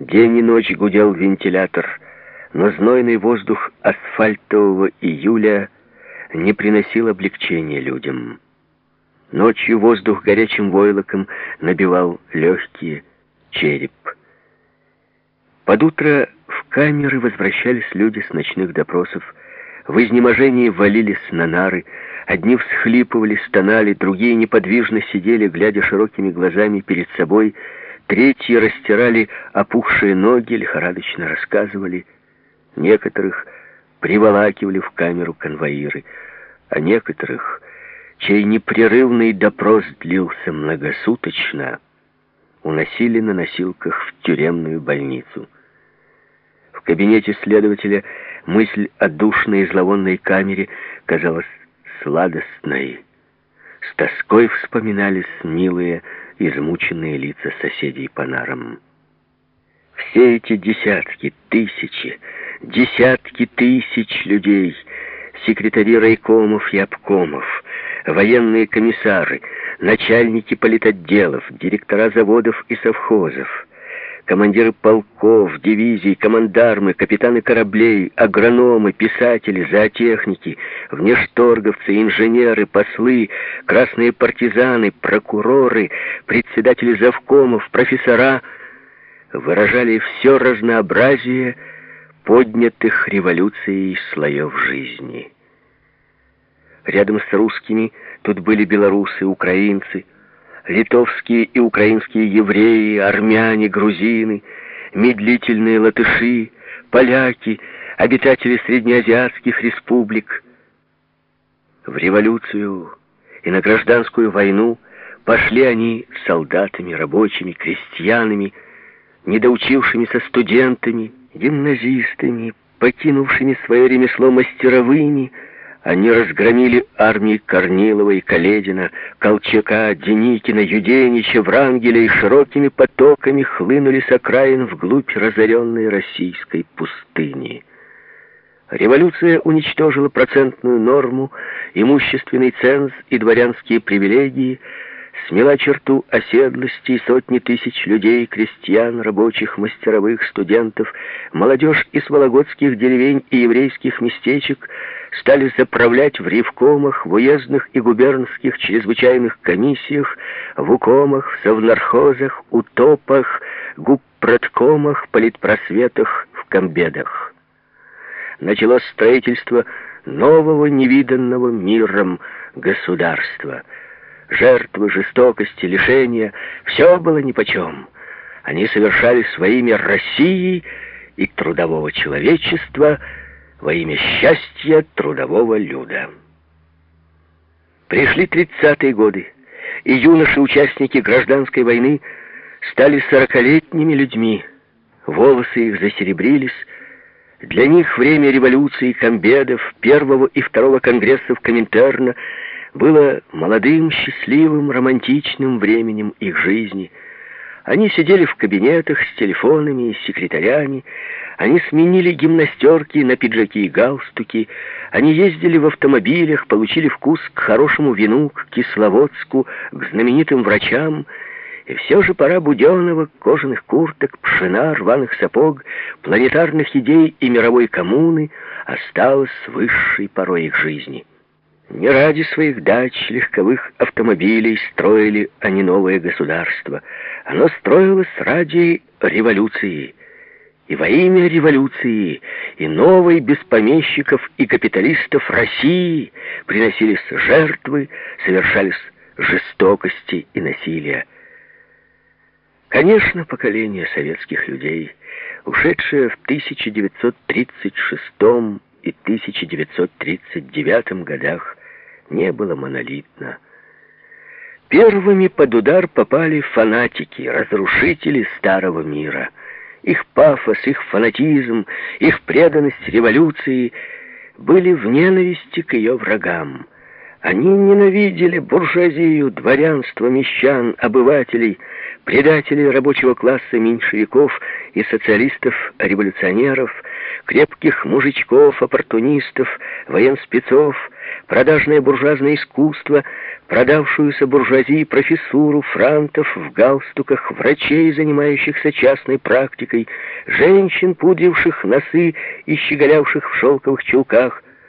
День и ночь гудел вентилятор, но знойный воздух асфальтового июля не приносил облегчения людям. Ночью воздух горячим войлоком набивал легкие, череп. Под утро в камеры возвращались люди с ночных допросов, в изнеможении валились на нары, одни всхлипывали, стонали, другие неподвижно сидели, глядя широкими глазами перед собой, третьи растирали опухшие ноги, лихорадочно рассказывали, некоторых приволакивали в камеру конвоиры, а некоторых чей непрерывный допрос длился многосуточно, уносили на носилках в тюремную больницу. В кабинете следователя мысль о душной и зловонной камере казалась сладостной. С тоской вспоминались милые, измученные лица соседей по нарам. Все эти десятки, тысячи, десятки тысяч людей, секретари райкомов и обкомов, военные комиссары, начальники политотделов, директора заводов и совхозов, командиры полков, дивизий, командармы, капитаны кораблей, агрономы, писатели, зоотехники, внешторговцы, инженеры, послы, красные партизаны, прокуроры, председатели завкомов, профессора выражали все разнообразие поднятых революцией слоев жизни. Рядом с русскими тут были белорусы, украинцы, литовские и украинские евреи, армяне, грузины, медлительные латыши, поляки, обитатели среднеазиатских республик. В революцию и на гражданскую войну пошли они солдатами, рабочими, крестьянами, недоучившимися студентами, гимназистами, покинувшими свое ремесло мастеровыми, они разгромили армии Корнилова и Каледина, Колчака, Деникина, Юденича, Врангеля и широкими потоками хлынули с окраин вглубь разоренной российской пустыни. Революция уничтожила процентную норму, имущественный ценз и дворянские привилегии, смела черту оседлости сотни тысяч людей, крестьян, рабочих, мастеровых, студентов, молодежь из вологодских деревень и еврейских местечек — стали заправлять в ревкомах, в уездных и губернских чрезвычайных комиссиях, в укомах, в совнархозах, утопах, губпродкомах, политпросветах, в комбедах. Началось строительство нового невиданного миром государства. Жертвы, жестокости, лишения — все было нипочем. Они совершали своими России и трудового человечества — во имя счастья трудового люда. Пришли тридцатые годы, и юноши-участники гражданской войны стали сорокалетними людьми. Волосы их засеребрились. Для них время революции комбедов, первого и второго конгрессов Коминтерна было молодым, счастливым, романтичным временем их жизни. Они сидели в кабинетах с телефонами и секретарями, они сменили гимнастерки на пиджаки и галстуки. Они ездили в автомобилях, получили вкус к хорошему вину, к Кисловодску, к знаменитым врачам. И все же пора буденного, кожаных курток, пшена, рваных сапог, планетарных идей и мировой коммуны осталась высшей порой их жизни. Не ради своих дач, легковых автомобилей строили они новое государство. Оно строилось ради революции – и во имя революции, и новой без помещиков и капиталистов России приносились жертвы, совершались жестокости и насилия. Конечно, поколение советских людей, ушедшее в 1936 и 1939 годах, не было монолитно. Первыми под удар попали фанатики, разрушители старого мира – их пафос, их фанатизм, их преданность революции были в ненависти к ее врагам. Они ненавидели буржуазию, дворянство, мещан, обывателей, предателей рабочего класса меньшевиков и социалистов-революционеров, крепких мужичков, оппортунистов, военспецов, продажное буржуазное искусство, продавшуюся буржуазии профессуру, франтов в галстуках, врачей, занимающихся частной практикой, женщин, пудривших носы и щеголявших в шелковых чулках —